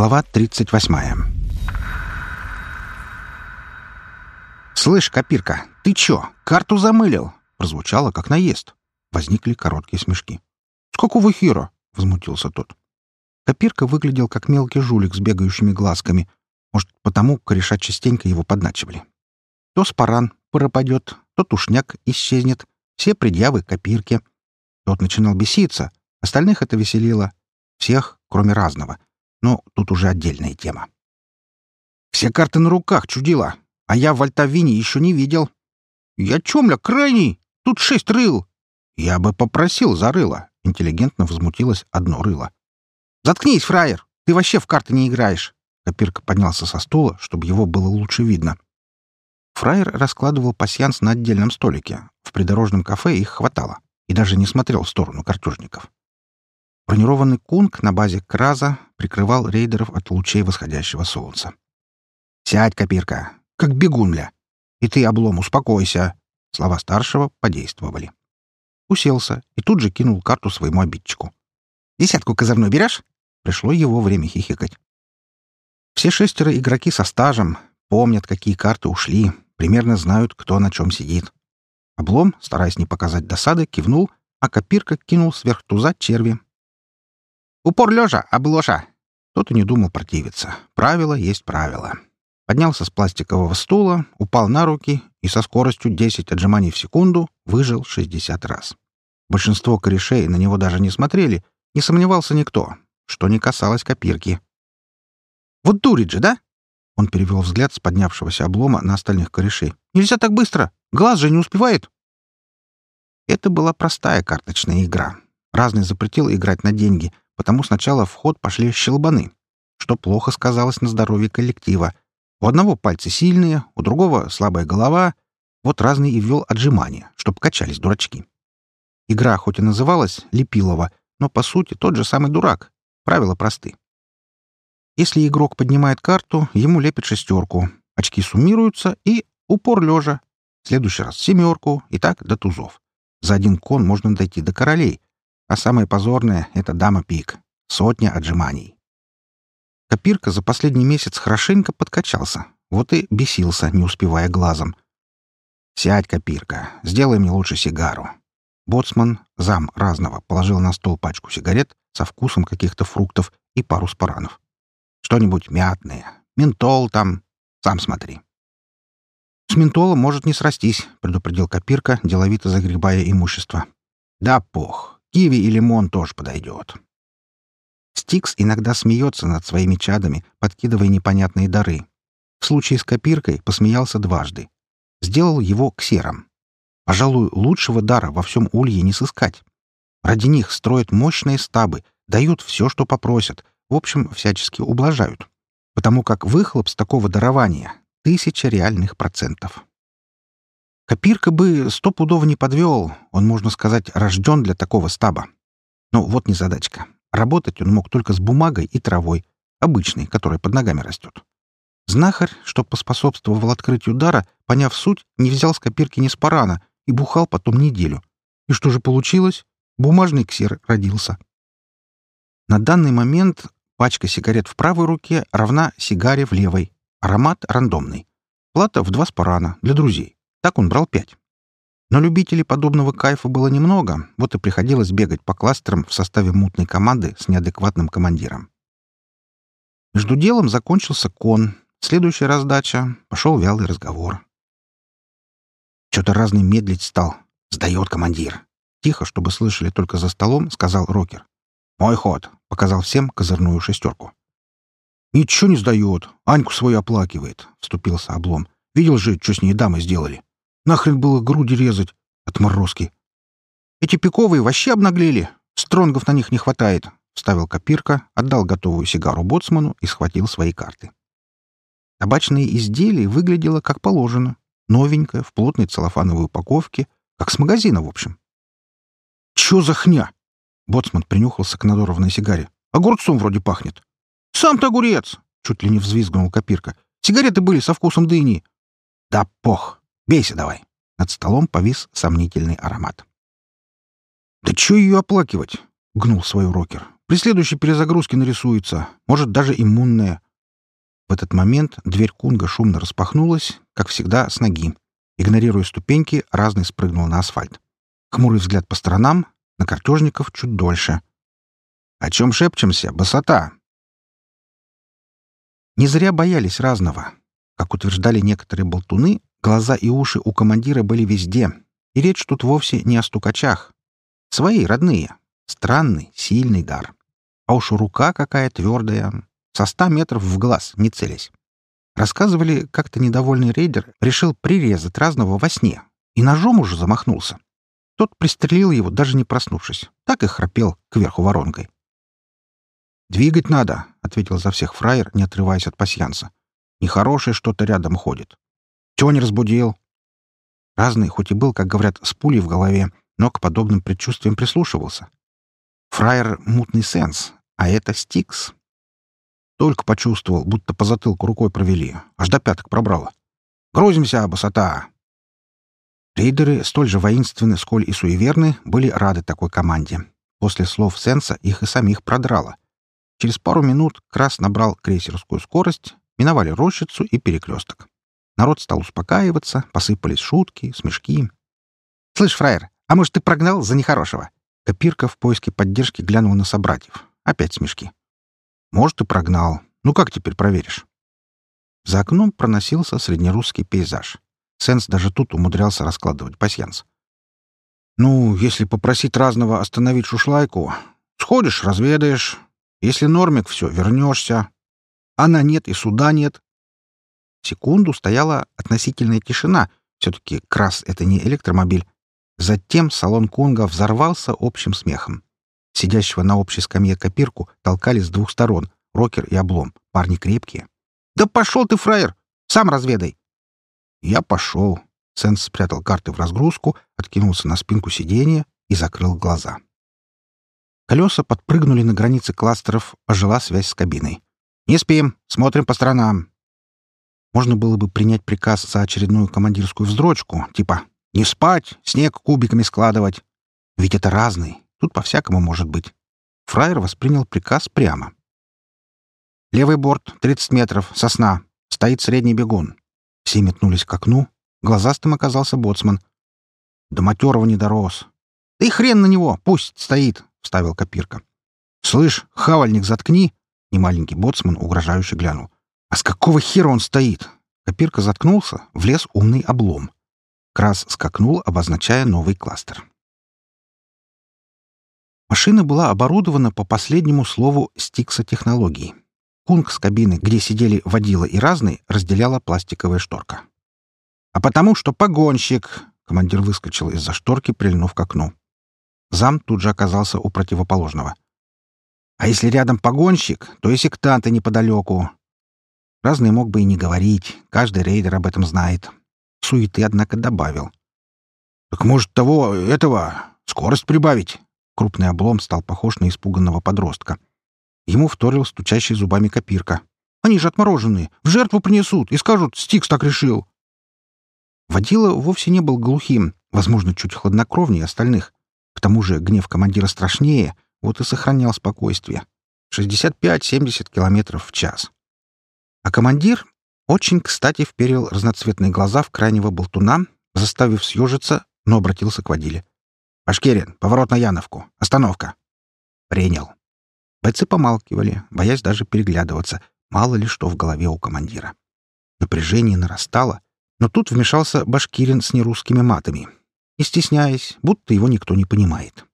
Глава 38 «Слышь, Копирка, ты чё, карту замылил?» Прозвучало, как наезд. Возникли короткие смешки. «С какого хера?» — возмутился тот. Копирка выглядел как мелкий жулик с бегающими глазками. Может, потому кореша частенько его подначивали. То спаран пропадет, то тушняк исчезнет. Все предъявы Копирке. Тот начинал беситься. Остальных это веселило. Всех, кроме разного — но тут уже отдельная тема. «Все карты на руках, чудила, а я в Альтавине еще не видел». «Я чё, крайний? Тут шесть рыл». «Я бы попросил за рыло», — интеллигентно возмутилось одно рыло. «Заткнись, фраер! Ты вообще в карты не играешь!» Копирка поднялся со стула, чтобы его было лучше видно. Фраер раскладывал пасьянс на отдельном столике. В придорожном кафе их хватало. И даже не смотрел в сторону картежников. Бронированный кунг на базе Краза прикрывал рейдеров от лучей восходящего солнца. «Сядь, копирка! Как бегунля! И ты, облом, успокойся!» Слова старшего подействовали. Уселся и тут же кинул карту своему обидчику. «Десятку козырной берешь?» Пришло его время хихикать. Все шестеро игроки со стажем помнят, какие карты ушли, примерно знают, кто на чем сидит. Облом, стараясь не показать досады, кивнул, а копирка кинул сверх туза черви, Упор лежа, обложа. Тот и не думал противиться. Правило есть правило. Поднялся с пластикового стула, упал на руки и со скоростью 10 отжиманий в секунду выжил 60 раз. Большинство корешей на него даже не смотрели, не сомневался никто, что не касалось копирки. «Вот дурит же, да?» Он перевел взгляд с поднявшегося облома на остальных корешей. «Нельзя так быстро! Глаз же не успевает!» Это была простая карточная игра. Разный запретил играть на деньги, потому сначала в ход пошли щелбаны, что плохо сказалось на здоровье коллектива. У одного пальцы сильные, у другого слабая голова. Вот разный и ввел отжимания, чтоб качались дурачки. Игра хоть и называлась «Лепилова», но по сути тот же самый дурак. Правила просты. Если игрок поднимает карту, ему лепят шестерку, очки суммируются и упор лежа. В следующий раз семерку и так до тузов. За один кон можно дойти до королей, а самое позорное — это дама пик. Сотня отжиманий. Копирка за последний месяц хорошенько подкачался. Вот и бесился, не успевая глазом. «Сядь, Копирка, сделай мне лучше сигару». Боцман, зам разного, положил на стол пачку сигарет со вкусом каких-то фруктов и пару спаранов. «Что-нибудь мятное. Ментол там. Сам смотри». «С ментолом может не срастись», — предупредил Копирка, деловито загребая имущество. «Да пох. Киви и лимон тоже подойдет. Стикс иногда смеется над своими чадами, подкидывая непонятные дары. В случае с копиркой посмеялся дважды. Сделал его ксером. Пожалуй, лучшего дара во всем улье не сыскать. Ради них строят мощные стабы, дают все, что попросят, в общем, всячески ублажают. Потому как выхлоп с такого дарования — тысяча реальных процентов. Копирка бы стопудово не подвел, он, можно сказать, рожден для такого стаба. Но вот незадачка. Работать он мог только с бумагой и травой, обычной, которая под ногами растет. Знахарь, что поспособствовал открытию дара, поняв суть, не взял с копирки ни с парана и бухал потом неделю. И что же получилось? Бумажный ксер родился. На данный момент пачка сигарет в правой руке равна сигаре в левой. Аромат рандомный. Плата в два спарана для друзей. Так он брал пять. Но любителей подобного кайфа было немного, вот и приходилось бегать по кластерам в составе мутной команды с неадекватным командиром. Между делом закончился кон. Следующая раздача. Пошел вялый разговор. Что-то разный медлить стал. Сдает командир. Тихо, чтобы слышали только за столом, сказал Рокер. «Мой ход», — показал всем козырную шестерку. «Ничего не сдает. Аньку свою оплакивает», — вступился облом. «Видел же, что с ней дамы сделали. Нахрен было груди резать? Отморозки. Эти пиковые вообще обнаглели. Стронгов на них не хватает. Вставил копирка, отдал готовую сигару боцману и схватил свои карты. Табачное изделие выглядело как положено. Новенькое, в плотной целлофановой упаковке, как с магазина, в общем. «Чё за хня?» Боцман принюхался к надорванной сигаре. «Огурцом вроде пахнет». «Сам-то огурец!» — чуть ли не взвизгнул копирка. «Сигареты были со вкусом дыни». «Да пох!» Бейся давай!» Над столом повис сомнительный аромат. «Да чё ее оплакивать?» — гнул свой рокер. При следующей перезагрузке нарисуется. Может, даже иммунная. В этот момент дверь Кунга шумно распахнулась, как всегда, с ноги. Игнорируя ступеньки, разный спрыгнул на асфальт. Хмурый взгляд по сторонам, на картежников чуть дольше. «О чем шепчемся, босота?» Не зря боялись разного. Как утверждали некоторые болтуны, глаза и уши у командира были везде, и речь тут вовсе не о стукачах. Свои, родные. Странный, сильный дар. А уж рука какая твердая, со ста метров в глаз, не целясь. Рассказывали, как-то недовольный рейдер решил прирезать разного во сне и ножом уже замахнулся. Тот пристрелил его, даже не проснувшись. Так и храпел кверху воронкой. «Двигать надо», — ответил за всех фраер, не отрываясь от пасьянса. «Нехорошее что-то рядом ходит. Чего не разбудил?» Разный, хоть и был, как говорят, с пулей в голове, но к подобным предчувствиям прислушивался. Фраер — мутный сенс, а это Стикс. Только почувствовал, будто по затылку рукой провели, аж до пяток пробрало. «Грузимся, босота!» Рейдеры, столь же воинственны, сколь и суеверны, были рады такой команде. После слов Сенса их и самих продрало. Через пару минут Крас набрал крейсерскую скорость, миновали рощицу и перекресток. Народ стал успокаиваться, посыпались шутки, смешки. «Слышь, фраер, а может, ты прогнал за нехорошего?» Копирка в поиске поддержки глянул на собратьев. Опять смешки. «Может, и прогнал. Ну как теперь проверишь?» За окном проносился среднерусский пейзаж. Сенс даже тут умудрялся раскладывать пасьянс. «Ну, если попросить разного остановить шушлайку, сходишь, разведаешь, если нормик все, вернешься. Она нет и суда нет. Секунду стояла относительная тишина. Все-таки крас — это не электромобиль. Затем салон Кунга взорвался общим смехом. Сидящего на общей скамье копирку толкали с двух сторон. Рокер и облом. Парни крепкие. «Да пошел ты, фраер! Сам разведай!» Я пошел. Сенс спрятал карты в разгрузку, откинулся на спинку сиденья и закрыл глаза. Колеса подпрыгнули на границе кластеров, ожила связь с кабиной. «Не спим, смотрим по сторонам». Можно было бы принять приказ за очередную командирскую вздрочку, типа «не спать, снег кубиками складывать». Ведь это разный, тут по-всякому может быть. Фраер воспринял приказ прямо. «Левый борт, 30 метров, сосна. Стоит средний бегун». Все метнулись к окну. Глазастым оказался боцман. До матерого не дорос. «Да и хрен на него, пусть стоит. — вставил Копирка. «Слышь, хавальник, заткни!» Немаленький боцман угрожающе глянул. «А с какого хера он стоит?» Копирка заткнулся, влез умный облом. Крас скакнул, обозначая новый кластер. Машина была оборудована по последнему слову Стикса технологии. Кунг с кабины, где сидели водила и разный, разделяла пластиковая шторка. «А потому что погонщик!» — командир выскочил из-за шторки, прильнув к окну. Зам тут же оказался у противоположного. А если рядом погонщик, то и сектанты неподалеку. Разный мог бы и не говорить, каждый рейдер об этом знает. Суеты, однако, добавил. «Так, может, того, этого, скорость прибавить?» Крупный облом стал похож на испуганного подростка. Ему вторил стучащий зубами копирка. «Они же отмороженные, в жертву принесут и скажут, Стикс так решил». Водила вовсе не был глухим, возможно, чуть хладнокровнее остальных. К тому же гнев командира страшнее, вот и сохранял спокойствие. 65-70 километров в час. А командир очень кстати вперил разноцветные глаза в крайнего болтуна, заставив съежиться, но обратился к водиле. «Башкирин, поворот на Яновку. Остановка». «Принял». Бойцы помалкивали, боясь даже переглядываться. Мало ли что в голове у командира. Напряжение нарастало, но тут вмешался Башкирин с нерусскими матами — не стесняясь, будто его никто не понимает.